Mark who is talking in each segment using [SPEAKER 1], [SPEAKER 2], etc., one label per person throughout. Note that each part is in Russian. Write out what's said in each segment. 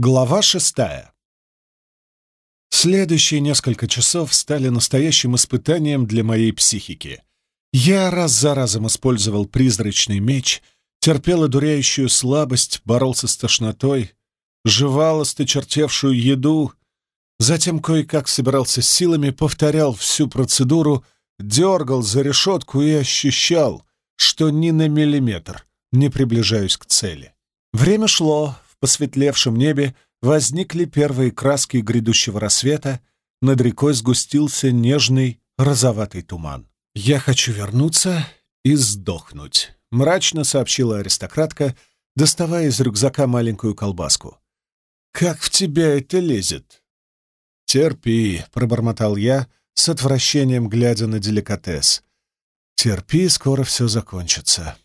[SPEAKER 1] Глава шестая. Следующие несколько часов стали настоящим испытанием для моей психики. Я раз за разом использовал призрачный меч, терпел одуряющую слабость, боролся с тошнотой, жевал осточертевшую еду, затем кое-как собирался с силами, повторял всю процедуру, дергал за решетку и ощущал, что ни на миллиметр не приближаюсь к цели. Время шло, посветлевшем небе возникли первые краски грядущего рассвета, над рекой сгустился нежный розоватый туман. «Я хочу вернуться и сдохнуть», — мрачно сообщила аристократка, доставая из рюкзака маленькую колбаску. «Как в тебя это лезет?» «Терпи», — пробормотал я, с отвращением глядя на деликатес. «Терпи, скоро все закончится».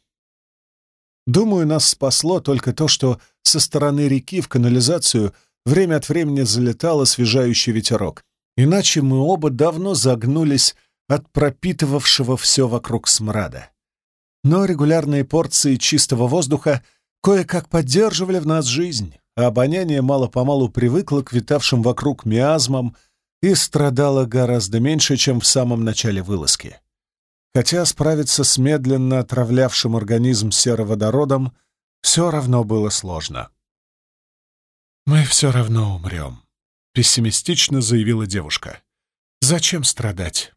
[SPEAKER 1] Думаю, нас спасло только то, что со стороны реки в канализацию время от времени залетал освежающий ветерок. Иначе мы оба давно загнулись от пропитывавшего все вокруг смрада. Но регулярные порции чистого воздуха кое-как поддерживали в нас жизнь, а обоняние мало-помалу привыкло к витавшим вокруг миазмам и страдало гораздо меньше, чем в самом начале вылазки хотя справиться с медленно отравлявшим организм сероводородом все равно было сложно. «Мы все равно умрем», — пессимистично заявила девушка. «Зачем страдать?»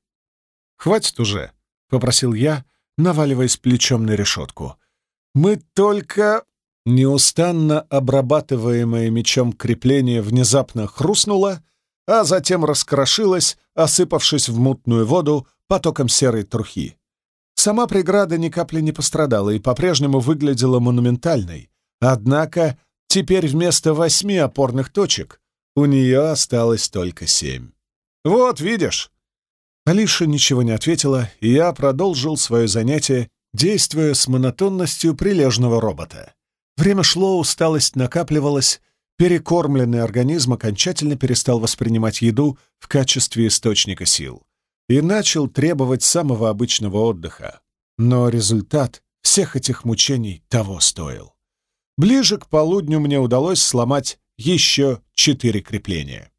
[SPEAKER 1] «Хватит уже», — попросил я, наваливаясь плечом на решетку. «Мы только...» Неустанно обрабатываемое мечом крепление внезапно хрустнуло, а затем раскрошилось, осыпавшись в мутную воду, потоком серой трухи. Сама преграда ни капли не пострадала и по-прежнему выглядела монументальной, однако теперь вместо восьми опорных точек у нее осталось только семь. «Вот, видишь!» Алиша ничего не ответила, и я продолжил свое занятие, действуя с монотонностью прилежного робота. Время шло, усталость накапливалась, перекормленный организм окончательно перестал воспринимать еду в качестве источника сил и начал требовать самого обычного отдыха. Но результат всех этих мучений того стоил. Ближе к полудню мне удалось сломать еще четыре крепления.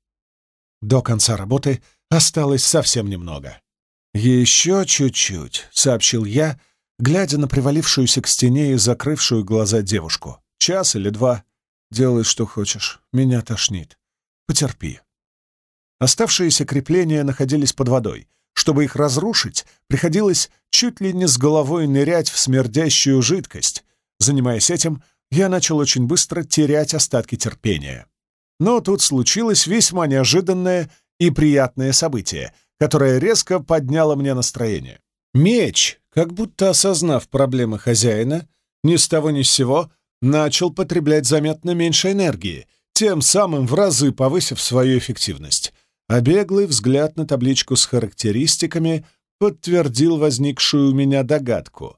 [SPEAKER 1] До конца работы осталось совсем немного. «Еще чуть-чуть», — сообщил я, глядя на привалившуюся к стене и закрывшую глаза девушку. «Час или два. Делай, что хочешь. Меня тошнит. Потерпи». Оставшиеся крепления находились под водой, чтобы их разрушить, приходилось чуть ли не с головой нырять в смердящую жидкость. Занимаясь этим, я начал очень быстро терять остатки терпения. Но тут случилось весьма неожиданное и приятное событие, которое резко подняло мне настроение. Меч, как будто осознав проблемы хозяина, ни с того ни с сего начал потреблять заметно меньше энергии, тем самым в разы повысив свою эффективность а беглый взгляд на табличку с характеристиками подтвердил возникшую у меня догадку.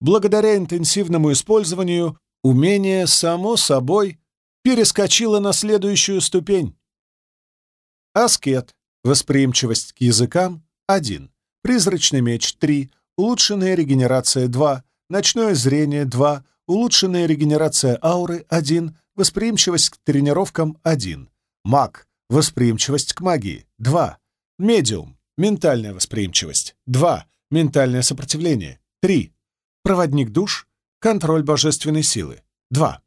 [SPEAKER 1] Благодаря интенсивному использованию умение, само собой, перескочило на следующую ступень. Аскет. Восприимчивость к языкам — 1. Призрачный меч — 3. Улучшенная регенерация — 2. Ночное зрение — 2. Улучшенная регенерация ауры — 1. Восприимчивость к тренировкам — 1. Маг. Восприимчивость к магии — 2. Медиум. Ментальная восприимчивость — 2. Ментальное сопротивление — 3. Проводник душ. Контроль божественной силы — 2.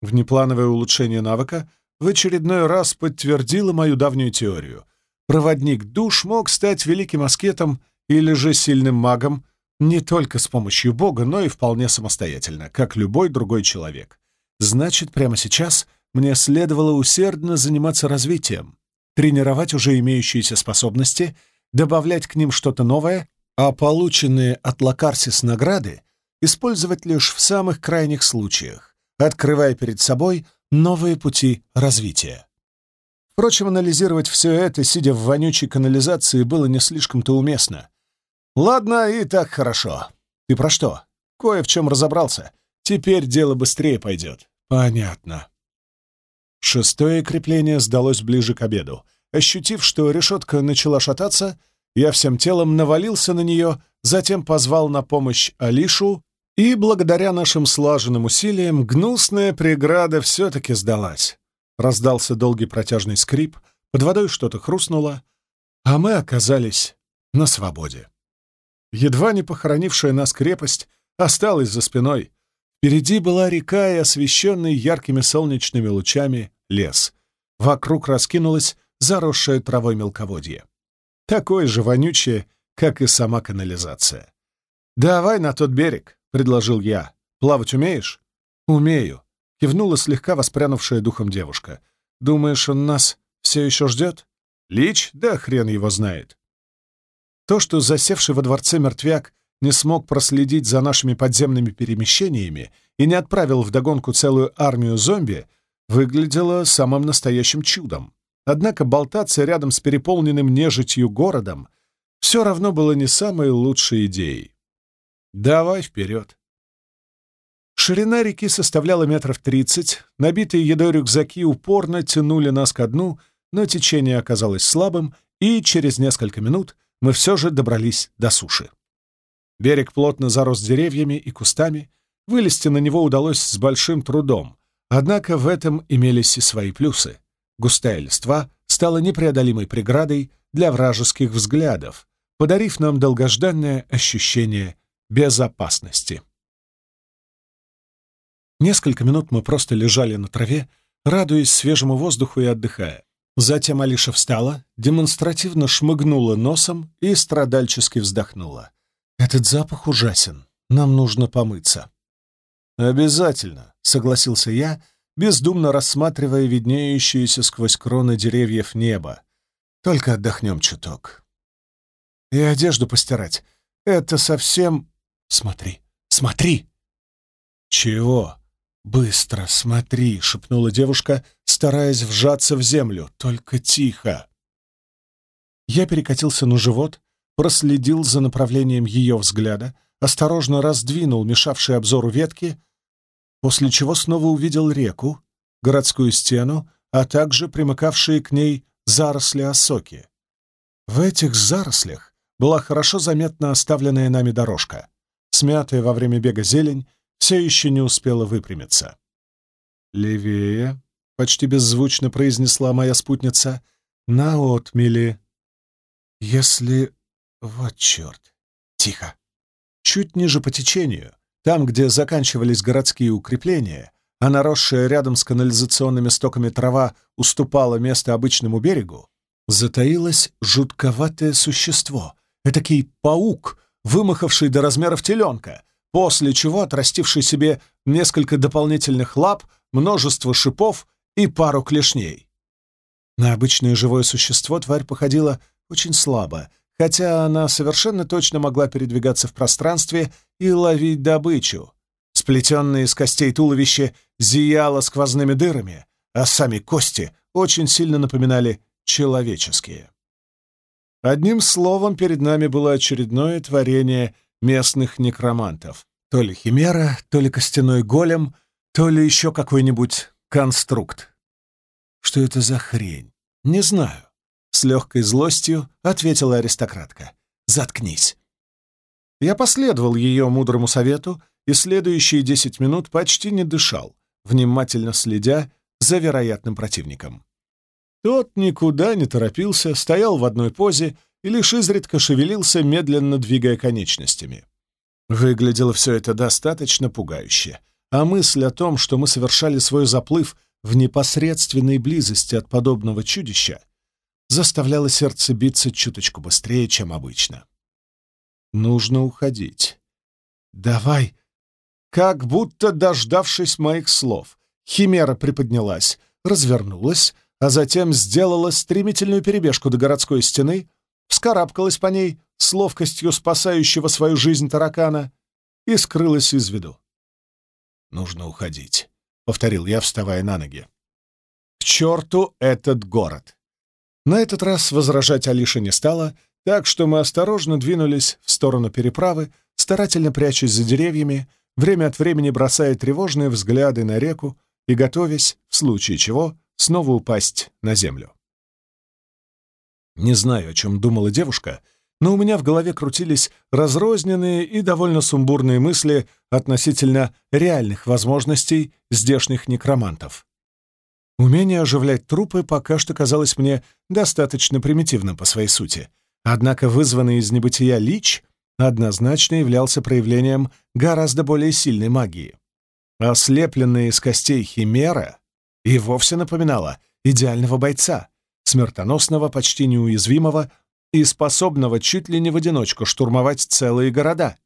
[SPEAKER 1] Внеплановое улучшение навыка в очередной раз подтвердило мою давнюю теорию. Проводник душ мог стать великим аскетом или же сильным магом не только с помощью Бога, но и вполне самостоятельно, как любой другой человек. Значит, прямо сейчас — мне следовало усердно заниматься развитием, тренировать уже имеющиеся способности, добавлять к ним что-то новое, а полученные от Лакарсис награды использовать лишь в самых крайних случаях, открывая перед собой новые пути развития. Впрочем, анализировать все это, сидя в вонючей канализации, было не слишком-то уместно. «Ладно, и так хорошо. Ты про что? Кое в чем разобрался. Теперь дело быстрее пойдет». «Понятно», Шестое крепление сдалось ближе к обеду. Ощутив, что решетка начала шататься, я всем телом навалился на нее, затем позвал на помощь Алишу И благодаря нашим слаженным усилиям гнусная преграда все-таки сдалась. Раздался долгий протяжный скрип, под водой что-то хрустнуло, а мы оказались на свободе. Едва не похоронившая нас крепость осталась за спиной. Впереди была река и освещенный яркими солнечными лучами лес. Вокруг раскинулось заросшее травой мелководье. Такое же вонючее, как и сама канализация. «Давай на тот берег», — предложил я. «Плавать умеешь?» «Умею», — кивнула слегка воспрянувшая духом девушка. «Думаешь, он нас все еще ждет?» «Лич? Да хрен его знает». То, что засевший во дворце мертвяк не смог проследить за нашими подземными перемещениями и не отправил вдогонку целую армию зомби, выглядело самым настоящим чудом. Однако болтаться рядом с переполненным нежитью городом все равно было не самой лучшей идеей. Давай вперед. Ширина реки составляла метров тридцать, набитые едой рюкзаки упорно тянули нас ко дну, но течение оказалось слабым, и через несколько минут мы все же добрались до суши. Берег плотно зарос деревьями и кустами, вылезти на него удалось с большим трудом, однако в этом имелись и свои плюсы. Густая листва стала непреодолимой преградой для вражеских взглядов, подарив нам долгожданное ощущение безопасности. Несколько минут мы просто лежали на траве, радуясь свежему воздуху и отдыхая. Затем Алиша встала, демонстративно шмыгнула носом и страдальчески вздохнула. «Этот запах ужасен. Нам нужно помыться». «Обязательно», — согласился я, бездумно рассматривая виднеющееся сквозь кроны деревьев небо. «Только отдохнем чуток». «И одежду постирать. Это совсем...» «Смотри, смотри!» «Чего?» «Быстро, смотри!» — шепнула девушка, стараясь вжаться в землю. «Только тихо!» Я перекатился на живот, проследил за направлением ее взгляда, осторожно раздвинул мешавшие обзору ветки — после чего снова увидел реку, городскую стену, а также примыкавшие к ней заросли осоки. В этих зарослях была хорошо заметна оставленная нами дорожка. Смятая во время бега зелень все еще не успела выпрямиться. «Левее», — почти беззвучно произнесла моя спутница, — «на отмели». «Если... вот черт! Тихо!» Чуть ниже по течению там, где заканчивались городские укрепления, а наросшая рядом с канализационными стоками трава уступала место обычному берегу, затаилось жутковатое существо, этакий паук, вымахавший до размеров теленка, после чего отрастивший себе несколько дополнительных лап, множество шипов и пару клешней. На обычное живое существо тварь походила очень слабо, хотя она совершенно точно могла передвигаться в пространстве и ловить добычу. Сплетенное из костей туловище зияло сквозными дырами, а сами кости очень сильно напоминали человеческие. Одним словом, перед нами было очередное творение местных некромантов. То ли химера, то ли костяной голем, то ли еще какой-нибудь конструкт. Что это за хрень? Не знаю. С легкой злостью ответила аристократка. «Заткнись». Я последовал ее мудрому совету и следующие десять минут почти не дышал, внимательно следя за вероятным противником. Тот никуда не торопился, стоял в одной позе и лишь изредка шевелился, медленно двигая конечностями. Выглядело все это достаточно пугающе, а мысль о том, что мы совершали свой заплыв в непосредственной близости от подобного чудища, заставляло сердце биться чуточку быстрее, чем обычно. Нужно уходить. «Давай!» Как будто дождавшись моих слов, Химера приподнялась, развернулась, а затем сделала стремительную перебежку до городской стены, вскарабкалась по ней с ловкостью спасающего свою жизнь таракана и скрылась из виду. «Нужно уходить», — повторил я, вставая на ноги. «К черту этот город! На этот раз возражать Алиша не стала, так что мы осторожно двинулись в сторону переправы, старательно прячась за деревьями, время от времени бросая тревожные взгляды на реку и готовясь, в случае чего, снова упасть на землю. Не знаю, о чем думала девушка, но у меня в голове крутились разрозненные и довольно сумбурные мысли относительно реальных возможностей здешних некромантов. Умение оживлять трупы пока что казалось мне достаточно примитивным по своей сути, однако вызванный из небытия лич однозначно являлся проявлением гораздо более сильной магии. Ослепленная из костей химера и вовсе напоминала идеального бойца, смертоносного, почти неуязвимого и способного чуть ли не в одиночку штурмовать целые города.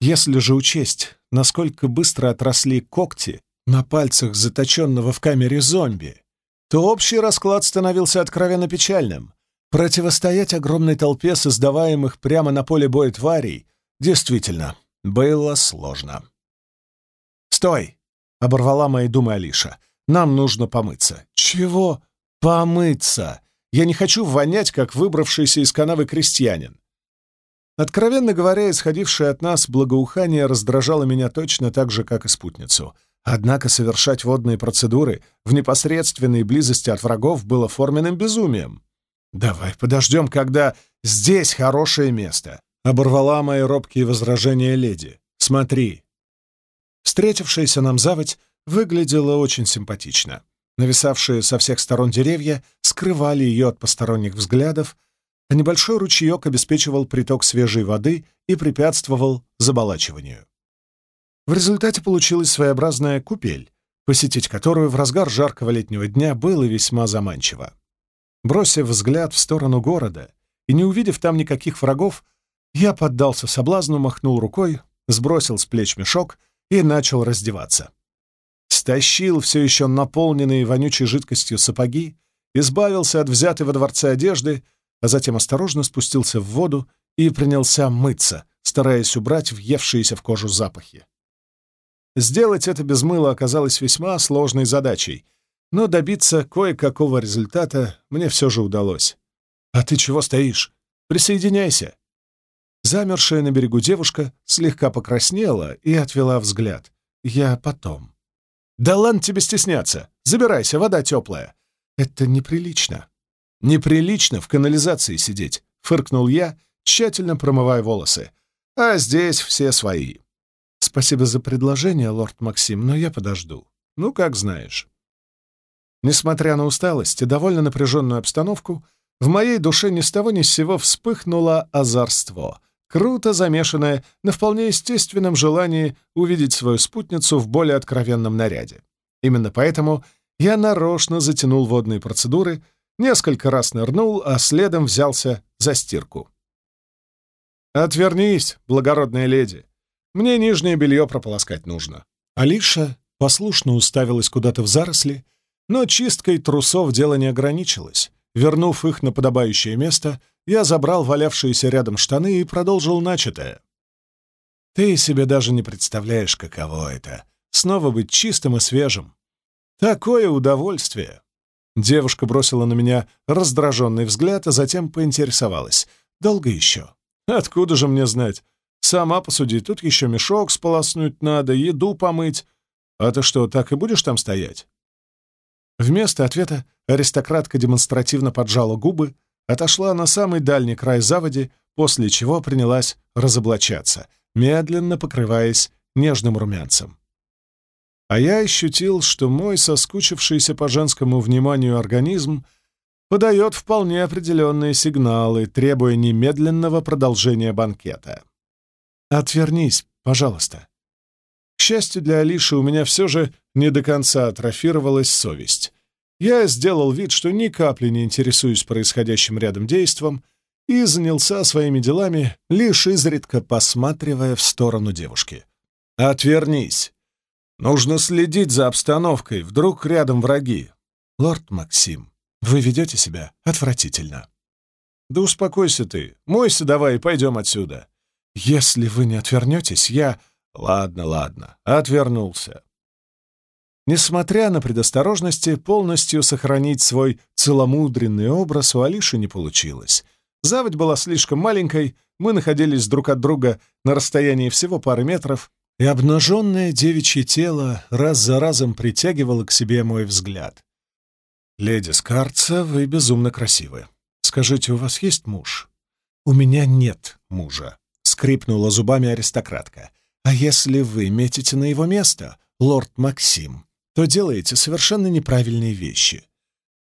[SPEAKER 1] Если же учесть, насколько быстро отросли когти на пальцах заточенного в камере зомби, то общий расклад становился откровенно печальным. Противостоять огромной толпе создаваемых прямо на поле боя тварей действительно было сложно. «Стой!» — оборвала мои думы Алиша. «Нам нужно помыться». «Чего?» «Помыться!» Я не хочу вонять, как выбравшийся из канавы крестьянин. Откровенно говоря, исходившее от нас благоухание раздражало меня точно так же, как и спутницу. Однако совершать водные процедуры в непосредственной близости от врагов было форменным безумием. «Давай подождем, когда здесь хорошее место», — оборвала мои робкие возражения леди. «Смотри». Встретившаяся нам заводь выглядела очень симпатично. Нависавшие со всех сторон деревья скрывали ее от посторонних взглядов, а небольшой ручеек обеспечивал приток свежей воды и препятствовал заболачиванию. В результате получилась своеобразная купель, посетить которую в разгар жаркого летнего дня было весьма заманчиво. Бросив взгляд в сторону города и не увидев там никаких врагов, я поддался соблазну, махнул рукой, сбросил с плеч мешок и начал раздеваться стащил все еще наполненные вонючей жидкостью сапоги, избавился от взятой во дворце одежды, а затем осторожно спустился в воду и принялся мыться, стараясь убрать въевшиеся в кожу запахи. Сделать это без мыла оказалось весьма сложной задачей, но добиться кое-какого результата мне все же удалось. «А ты чего стоишь? Присоединяйся!» Замершая на берегу девушка слегка покраснела и отвела взгляд. «Я потом». «Да ладно тебе стесняться! Забирайся, вода теплая!» «Это неприлично!» «Неприлично в канализации сидеть!» — фыркнул я, тщательно промывая волосы. «А здесь все свои!» «Спасибо за предложение, лорд Максим, но я подожду. Ну, как знаешь». Несмотря на усталость и довольно напряженную обстановку, в моей душе ни с того ни с сего вспыхнуло озорство, круто замешанная на вполне естественном желании увидеть свою спутницу в более откровенном наряде. Именно поэтому я нарочно затянул водные процедуры, несколько раз нырнул, а следом взялся за стирку. «Отвернись, благородная леди. Мне нижнее белье прополоскать нужно». Алиша послушно уставилась куда-то в заросли, но чисткой трусов дело не ограничилось. Вернув их на подобающее место, я забрал валявшиеся рядом штаны и продолжил начатое. Ты себе даже не представляешь, каково это — снова быть чистым и свежим. Такое удовольствие! Девушка бросила на меня раздраженный взгляд, а затем поинтересовалась. «Долго еще?» «Откуда же мне знать? Сама посуди, тут еще мешок сполоснуть надо, еду помыть. А ты что, так и будешь там стоять?» Вместо ответа аристократка демонстративно поджала губы, отошла на самый дальний край заводи, после чего принялась разоблачаться, медленно покрываясь нежным румянцем. А я ощутил, что мой соскучившийся по женскому вниманию организм подает вполне определенные сигналы, требуя немедленного продолжения банкета. «Отвернись, пожалуйста». К счастью для Алиши, у меня все же не до конца атрофировалась совесть. Я сделал вид, что ни капли не интересуюсь происходящим рядом действом, и занялся своими делами, лишь изредка посматривая в сторону девушки. «Отвернись! Нужно следить за обстановкой, вдруг рядом враги. Лорд Максим, вы ведете себя отвратительно». «Да успокойся ты, мойся давай и пойдем отсюда». «Если вы не отвернетесь, я...» «Ладно, ладно, отвернулся. Несмотря на предосторожности, полностью сохранить свой целомудренный образ у Алиши не получилось. Заводь была слишком маленькой, мы находились друг от друга на расстоянии всего пары метров, и обнаженное девичье тело раз за разом притягивало к себе мой взгляд. «Леди Скарца, вы безумно красивы. Скажите, у вас есть муж?» «У меня нет мужа», — скрипнула зубами аристократка. «А если вы метите на его место, лорд Максим, то делаете совершенно неправильные вещи.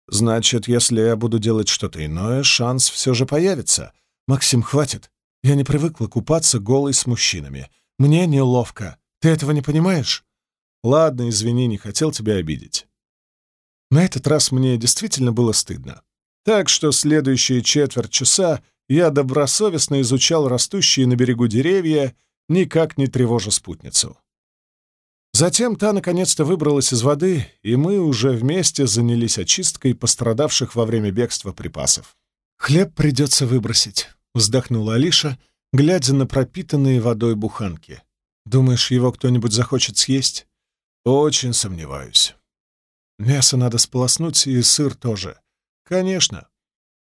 [SPEAKER 1] Значит, если я буду делать что-то иное, шанс все же появится. Максим, хватит. Я не привыкла купаться голой с мужчинами. Мне неловко. Ты этого не понимаешь? Ладно, извини, не хотел тебя обидеть. На этот раз мне действительно было стыдно. Так что следующие четверть часа я добросовестно изучал растущие на берегу деревья, никак не тревожа спутницу. Затем та наконец-то выбралась из воды, и мы уже вместе занялись очисткой пострадавших во время бегства припасов. «Хлеб придется выбросить», — вздохнула Алиша, глядя на пропитанные водой буханки. «Думаешь, его кто-нибудь захочет съесть?» «Очень сомневаюсь». «Мясо надо сполоснуть, и сыр тоже». «Конечно».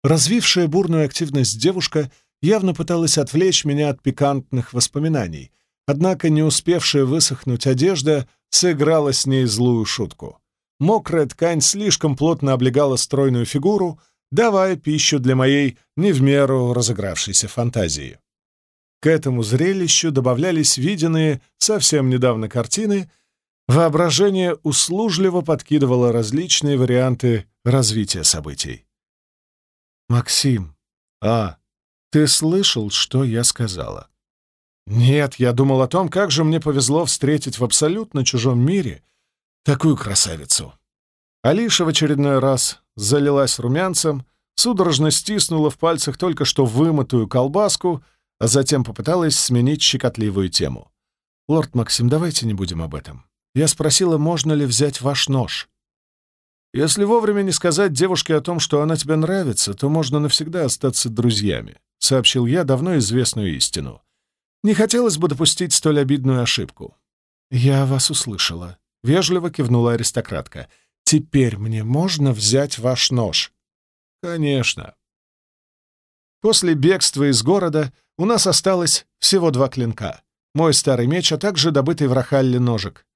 [SPEAKER 1] Развившая бурную активность девушка явно пыталась отвлечь меня от пикантных воспоминаний — Однако не успевшая высохнуть одежда сыграла с ней злую шутку. Мокрая ткань слишком плотно облегала стройную фигуру, давая пищу для моей не в меру разыгравшейся фантазии. К этому зрелищу добавлялись виденные совсем недавно картины, воображение услужливо подкидывало различные варианты развития событий. «Максим, а, ты слышал, что я сказала?» Нет, я думал о том, как же мне повезло встретить в абсолютно чужом мире такую красавицу. Алиша в очередной раз залилась румянцем, судорожно стиснула в пальцах только что вымытую колбаску, а затем попыталась сменить щекотливую тему. «Лорд Максим, давайте не будем об этом. Я спросила, можно ли взять ваш нож. Если вовремя не сказать девушке о том, что она тебе нравится, то можно навсегда остаться друзьями», — сообщил я давно известную истину. Не хотелось бы допустить столь обидную ошибку. «Я вас услышала», — вежливо кивнула аристократка. «Теперь мне можно взять ваш нож?» «Конечно». После бегства из города у нас осталось всего два клинка. Мой старый меч, а также добытый в Рахалле ножик.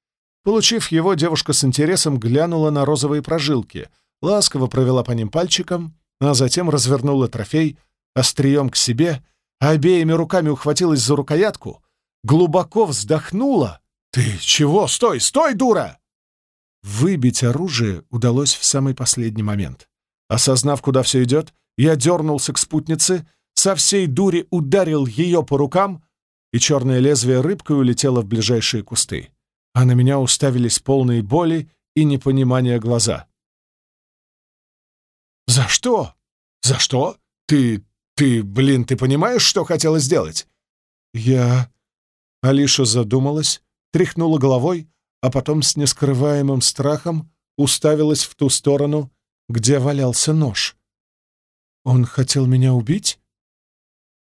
[SPEAKER 1] Получив его, девушка с интересом глянула на розовые прожилки, ласково провела по ним пальчиком, а затем развернула трофей острием к себе — обеими руками ухватилась за рукоятку, глубоко вздохнула. «Ты чего? Стой! Стой, дура!» Выбить оружие удалось в самый последний момент. Осознав, куда все идет, я дернулся к спутнице, со всей дури ударил ее по рукам, и черное лезвие рыбкой улетело в ближайшие кусты. А на меня уставились полные боли и непонимания глаза. «За что? За что? Ты... «Ты, блин, ты понимаешь, что хотела сделать?» «Я...» Алиша задумалась, тряхнула головой, а потом с нескрываемым страхом уставилась в ту сторону, где валялся нож. «Он хотел меня убить?»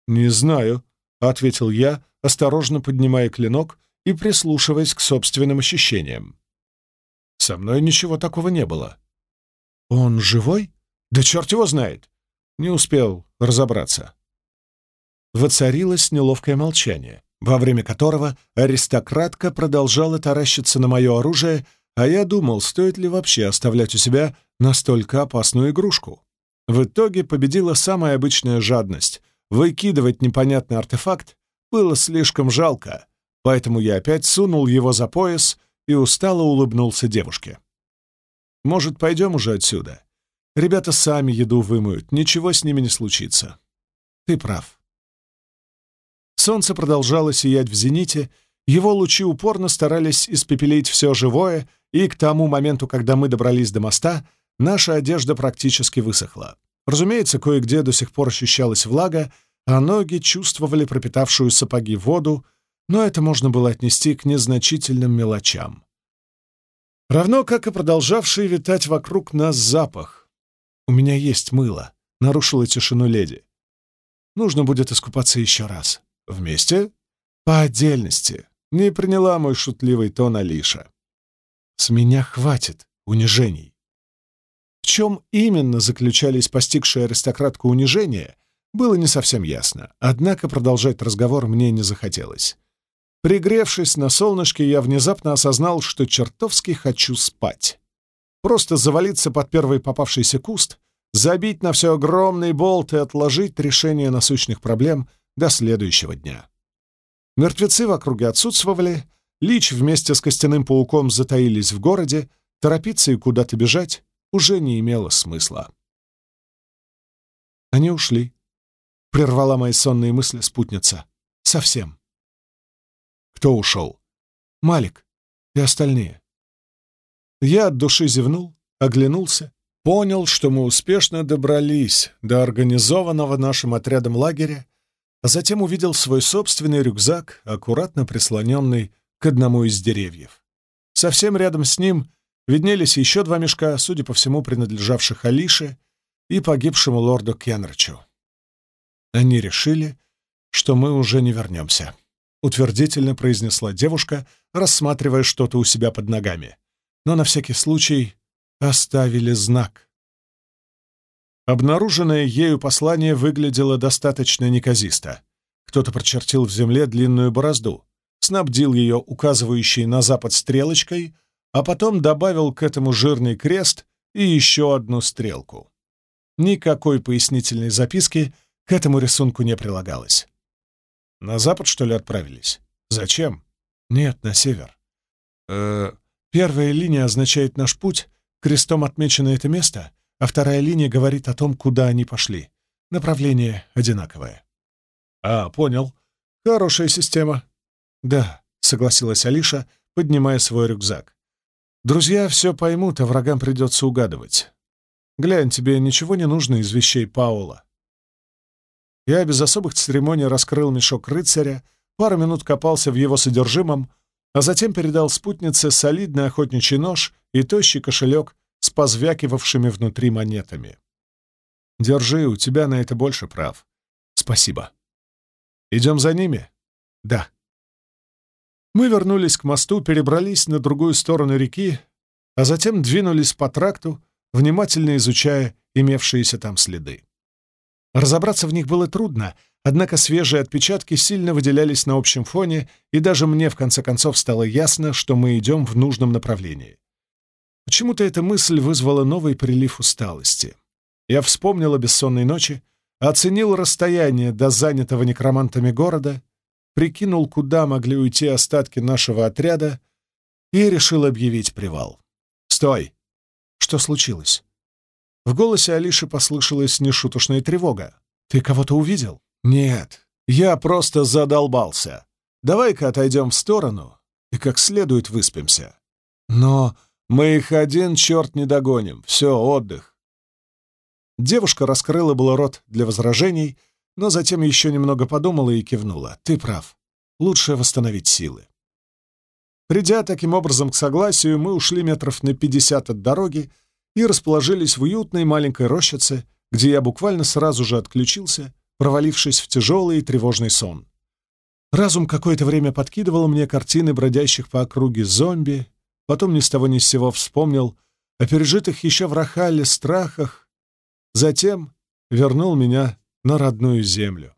[SPEAKER 1] «Не знаю», — ответил я, осторожно поднимая клинок и прислушиваясь к собственным ощущениям. «Со мной ничего такого не было». «Он живой?» «Да черт его знает! Не успел разобраться. Воцарилось неловкое молчание, во время которого аристократка продолжала таращиться на мое оружие, а я думал, стоит ли вообще оставлять у себя настолько опасную игрушку. В итоге победила самая обычная жадность. Выкидывать непонятный артефакт было слишком жалко, поэтому я опять сунул его за пояс и устало улыбнулся девушке. «Может, пойдем уже отсюда? Ребята сами еду вымоют, ничего с ними не случится. Ты прав. Солнце продолжало сиять в зените, его лучи упорно старались испепелить все живое, и к тому моменту, когда мы добрались до моста, наша одежда практически высохла. Разумеется, кое-где до сих пор ощущалась влага, а ноги чувствовали пропитавшую сапоги воду, но это можно было отнести к незначительным мелочам. Равно как и продолжавший витать вокруг нас запах. «У меня есть мыло», — нарушила тишину леди. «Нужно будет искупаться еще раз. Вместе?» «По отдельности», — не приняла мой шутливый тон Алиша. «С меня хватит унижений». В чем именно заключались постигшие аристократку унижения, было не совсем ясно, однако продолжать разговор мне не захотелось. Пригревшись на солнышке, я внезапно осознал, что чертовски хочу спать. Просто завалиться под первый попавшийся куст, забить на все огромный болт и отложить решение насущных проблем до следующего дня. Мертвецы в округе отсутствовали, Лич вместе с костяным пауком затаились в городе, торопиться и куда-то бежать уже не имело смысла. Они ушли. Прервала мои сонные мысли спутница. Совсем. Кто ушел? Малик и остальные. Я от души зевнул, оглянулся, понял, что мы успешно добрались до организованного нашим отрядом лагеря, а затем увидел свой собственный рюкзак, аккуратно прислоненный к одному из деревьев. Совсем рядом с ним виднелись еще два мешка, судя по всему, принадлежавших Алише и погибшему лорду Кенричу. Они решили, что мы уже не вернемся, — утвердительно произнесла девушка, рассматривая что-то у себя под ногами. Но на всякий случай оставили знак. Обнаруженное ею послание выглядело достаточно неказисто. Кто-то прочертил в земле длинную борозду, снабдил ее указывающей на запад стрелочкой, а потом добавил к этому жирный крест и еще одну стрелку. Никакой пояснительной записки к этому рисунку не прилагалось. На запад, что ли, отправились? Зачем? Нет, на север. Э, первая линия означает наш путь, крестом отмечено это место, а вторая линия говорит о том, куда они пошли. Направление одинаковое. А, понял. Хорошая система. Да, согласилась Алиша, поднимая свой рюкзак. Друзья все поймут, а врагам придется угадывать. Глянь, тебе ничего не нужно из вещей Паула. Я без особых церемоний раскрыл мешок рыцаря, пару минут копался в его содержимом, а затем передал спутнице солидный охотничий нож и тощий кошелек с позвякивавшими внутри монетами. «Держи, у тебя на это больше прав. Спасибо. Идем за ними?» «Да». Мы вернулись к мосту, перебрались на другую сторону реки, а затем двинулись по тракту, внимательно изучая имевшиеся там следы. Разобраться в них было трудно, однако свежие отпечатки сильно выделялись на общем фоне, и даже мне в конце концов стало ясно, что мы идем в нужном направлении. Почему-то эта мысль вызвала новый прилив усталости. Я вспомнил о бессонной ночи, оценил расстояние до занятого некромантами города, прикинул, куда могли уйти остатки нашего отряда, и решил объявить привал. «Стой!» Что случилось? В голосе Алиши послышалась нешуточная тревога. «Ты кого-то увидел?» «Нет, я просто задолбался. Давай-ка отойдем в сторону и как следует выспимся. Но мы их один черт не догоним. Все, отдых». Девушка раскрыла было рот для возражений, но затем еще немного подумала и кивнула. «Ты прав. Лучше восстановить силы». Придя таким образом к согласию, мы ушли метров на пятьдесят от дороги, и расположились в уютной маленькой рощице, где я буквально сразу же отключился, провалившись в тяжелый и тревожный сон. Разум какое-то время подкидывал мне картины бродящих по округе зомби, потом ни с того ни с сего вспомнил о пережитых еще в Рахале страхах, затем вернул меня на родную землю.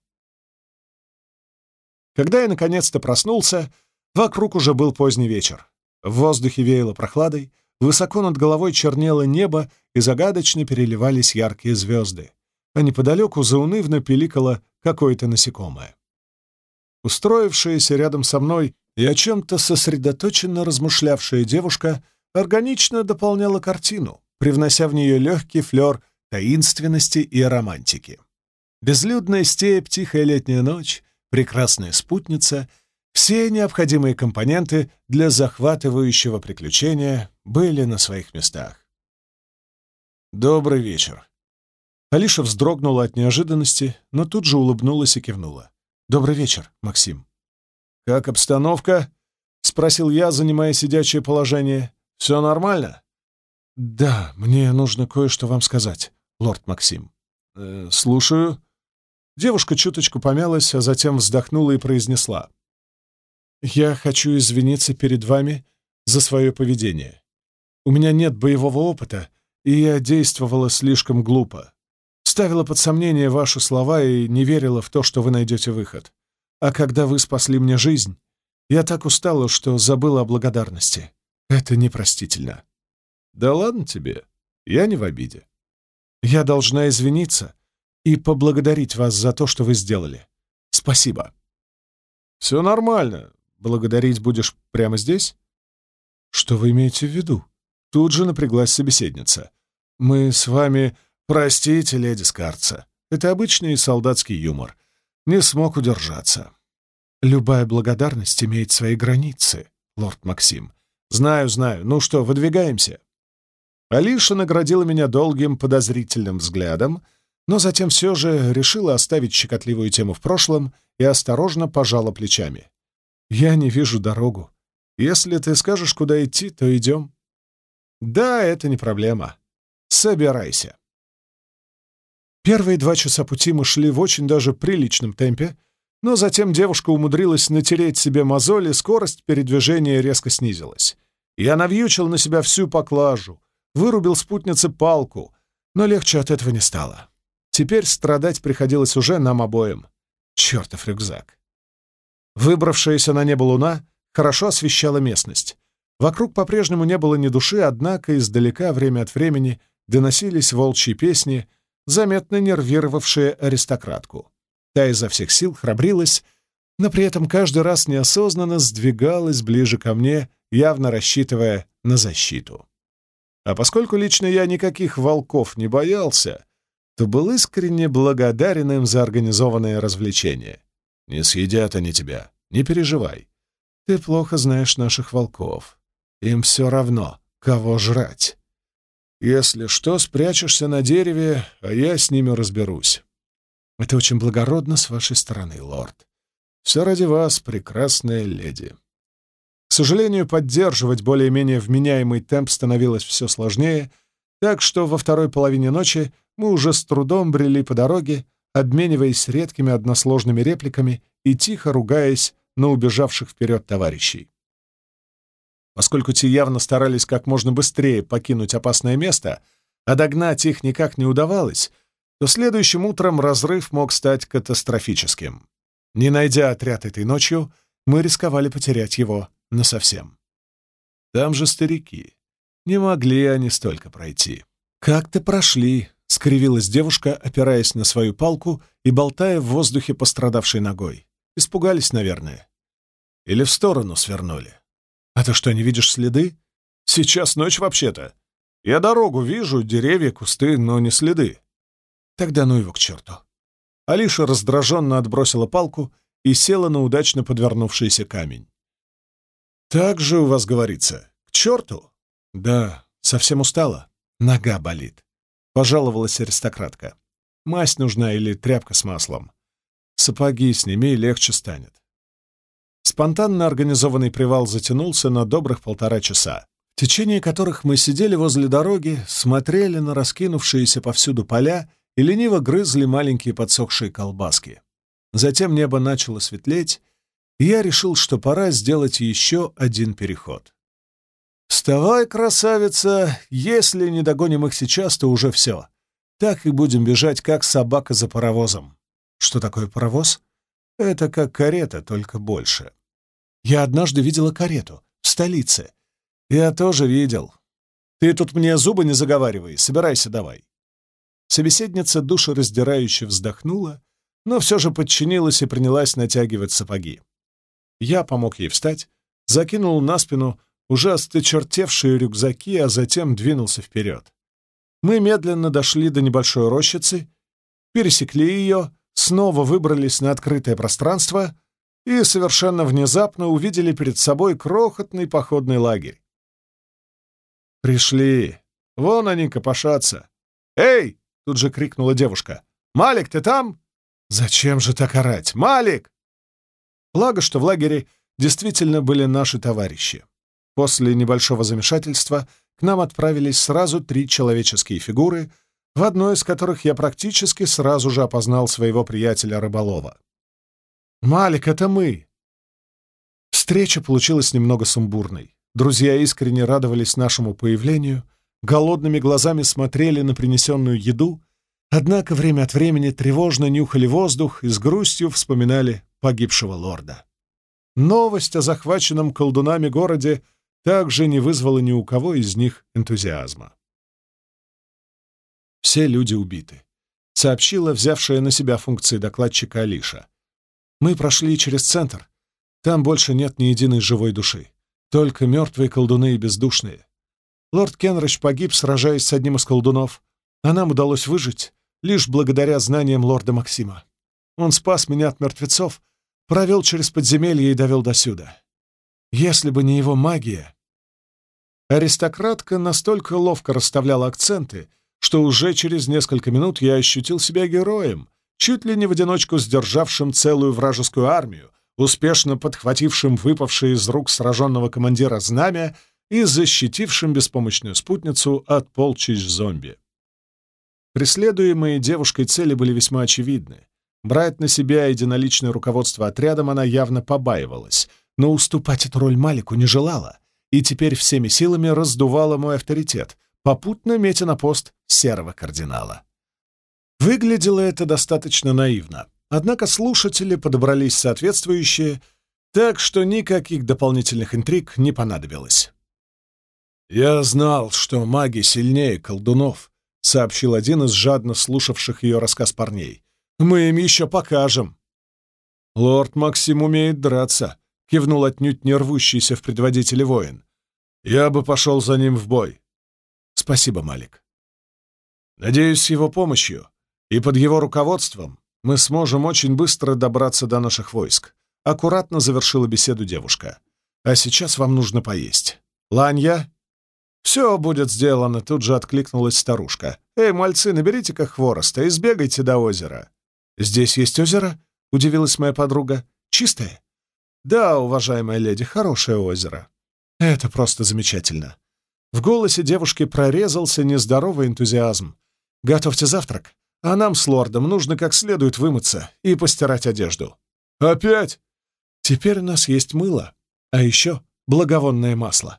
[SPEAKER 1] Когда я наконец-то проснулся, вокруг уже был поздний вечер. В воздухе веяло прохладой, Высоко над головой чернело небо, и загадочно переливались яркие звезды, а неподалеку заунывно пиликало какое-то насекомое. Устроившаяся рядом со мной и о чем-то сосредоточенно размышлявшая девушка органично дополняла картину, привнося в нее легкий флер таинственности и романтики. Безлюдная степь, тихая летняя ночь, прекрасная спутница — все необходимые компоненты для захватывающего приключения были на своих местах. «Добрый вечер». Алиша вздрогнула от неожиданности, но тут же улыбнулась и кивнула. «Добрый вечер, Максим». «Как обстановка?» — спросил я, занимая сидячее положение. «Все нормально?» «Да, мне нужно кое-что вам сказать, лорд Максим». «Э, «Слушаю». Девушка чуточку помялась, а затем вздохнула и произнесла. «Я хочу извиниться перед вами за свое поведение. У меня нет боевого опыта, и я действовала слишком глупо. Ставила под сомнение ваши слова и не верила в то, что вы найдете выход. А когда вы спасли мне жизнь, я так устала, что забыла о благодарности. Это непростительно». «Да ладно тебе, я не в обиде». Я должна извиниться и поблагодарить вас за то, что вы сделали. Спасибо. Все нормально. Благодарить будешь прямо здесь? Что вы имеете в виду? Тут же напряглась собеседница. Мы с вами... Простите, леди Скарца. Это обычный солдатский юмор. Не смог удержаться. Любая благодарность имеет свои границы, лорд Максим. Знаю, знаю. Ну что, выдвигаемся? Алиша наградила меня долгим подозрительным взглядом, но затем все же решила оставить щекотливую тему в прошлом и осторожно пожала плечами. «Я не вижу дорогу. Если ты скажешь, куда идти, то идем». «Да, это не проблема. Собирайся». Первые два часа пути мы шли в очень даже приличном темпе, но затем девушка умудрилась натереть себе мозоли, скорость передвижения резко снизилась. Я навьючил на себя всю поклажу, вырубил спутнице палку, но легче от этого не стало. Теперь страдать приходилось уже нам обоим. Чертов рюкзак. Выбравшаяся на небо луна хорошо освещала местность. Вокруг по-прежнему не было ни души, однако издалека время от времени доносились волчьи песни, заметно нервировавшие аристократку. Та изо всех сил храбрилась, но при этом каждый раз неосознанно сдвигалась ближе ко мне, явно рассчитывая на защиту. А поскольку лично я никаких волков не боялся, то был искренне благодарен им за организованное развлечение. Не съедят они тебя, не переживай. Ты плохо знаешь наших волков. Им все равно, кого жрать. Если что, спрячешься на дереве, а я с ними разберусь. Это очень благородно с вашей стороны, лорд. Все ради вас, прекрасная леди. К сожалению, поддерживать более-менее вменяемый темп становилось все сложнее, так что во второй половине ночи мы уже с трудом брели по дороге, обмениваясь редкими односложными репликами и тихо ругаясь на убежавших вперед товарищей. Поскольку те явно старались как можно быстрее покинуть опасное место, а догнать их никак не удавалось, то следующим утром разрыв мог стать катастрофическим. Не найдя отряд этой ночью, мы рисковали потерять его насовсем. Там же старики. Не могли они столько пройти. «Как-то прошли», — скривилась девушка, опираясь на свою палку и болтая в воздухе пострадавшей ногой. Испугались, наверное. Или в сторону свернули. «А ты что, не видишь следы?» «Сейчас ночь вообще-то. Я дорогу вижу, деревья, кусты, но не следы». «Тогда ну его к черту». Алиша раздраженно отбросила палку и села на удачно подвернувшийся камень. «Так же у вас говорится. К черту?» «Да, совсем устала. Нога болит», — пожаловалась аристократка. «Мазь нужна или тряпка с маслом. Сапоги сними, легче станет». Спонтанно организованный привал затянулся на добрых полтора часа, в течение которых мы сидели возле дороги, смотрели на раскинувшиеся повсюду поля и лениво грызли маленькие подсохшие колбаски. Затем небо начало светлеть, и я решил, что пора сделать еще один переход. «Вставай, красавица! Если не догоним их сейчас, то уже все. Так и будем бежать, как собака за паровозом». «Что такое паровоз?» «Это как карета, только больше». «Я однажды видела карету в столице». «Я тоже видел. Ты тут мне зубы не заговаривай, собирайся давай». Собеседница душераздирающе вздохнула, но все же подчинилась и принялась натягивать сапоги. Я помог ей встать, закинул на спину уже осточертевшие рюкзаки, а затем двинулся вперед. Мы медленно дошли до небольшой рощицы, пересекли ее, снова выбрались на открытое пространство и совершенно внезапно увидели перед собой крохотный походный лагерь. «Пришли! Вон они копошатся! Эй!» — тут же крикнула девушка. «Малик, ты там?» «Зачем же так орать? Малик!» Благо, что в лагере действительно были наши товарищи. После небольшого замешательства к нам отправились сразу три человеческие фигуры, в одной из которых я практически сразу же опознал своего приятеля Рыболова. «Малик, это мы!» Встреча получилась немного сумбурной. Друзья искренне радовались нашему появлению, голодными глазами смотрели на принесенную еду, однако время от времени тревожно нюхали воздух и с грустью вспоминали погибшего лорда. Новость о захваченном колдунами городе также не вызвала ни у кого из них энтузиазма. Все люди убиты», — сообщила взявшая на себя функции докладчика Алиша. «Мы прошли через центр. Там больше нет ни единой живой души. Только мертвые колдуны и бездушные. Лорд Кенрич погиб, сражаясь с одним из колдунов, а нам удалось выжить лишь благодаря знаниям лорда Максима. Он спас меня от мертвецов, провел через подземелье и довел до сюда. Если бы не его магия... Аристократка настолько ловко расставляла акценты, что уже через несколько минут я ощутил себя героем, чуть ли не в одиночку сдержавшим целую вражескую армию, успешно подхватившим выпавшее из рук сраженного командира знамя и защитившим беспомощную спутницу от полчищ зомби. Преследуемые девушкой цели были весьма очевидны. Брать на себя единоличное руководство отрядом она явно побаивалась, но уступать эту роль Малику не желала, и теперь всеми силами раздувала мой авторитет, попутно метя на пост серого кардинала. Выглядело это достаточно наивно, однако слушатели подобрались соответствующие, так что никаких дополнительных интриг не понадобилось. «Я знал, что маги сильнее колдунов», — сообщил один из жадно слушавших ее рассказ парней. Мы им еще покажем». «Лорд Максим умеет драться», — кивнул отнюдь не рвущийся в предводителе воин. «Я бы пошел за ним в бой». «Спасибо, Малик». «Надеюсь, с его помощью и под его руководством мы сможем очень быстро добраться до наших войск», — аккуратно завершила беседу девушка. «А сейчас вам нужно поесть. Ланья?» «Все будет сделано», — тут же откликнулась старушка. «Эй, мальцы, наберите-ка хвороста и сбегайте до озера». «Здесь есть озеро?» — удивилась моя подруга. «Чистое?» «Да, уважаемая леди, хорошее озеро». «Это просто замечательно». В голосе девушки прорезался нездоровый энтузиазм. «Готовьте завтрак, а нам с лордом нужно как следует вымыться и постирать одежду». «Опять?» «Теперь у нас есть мыло, а еще благовонное масло».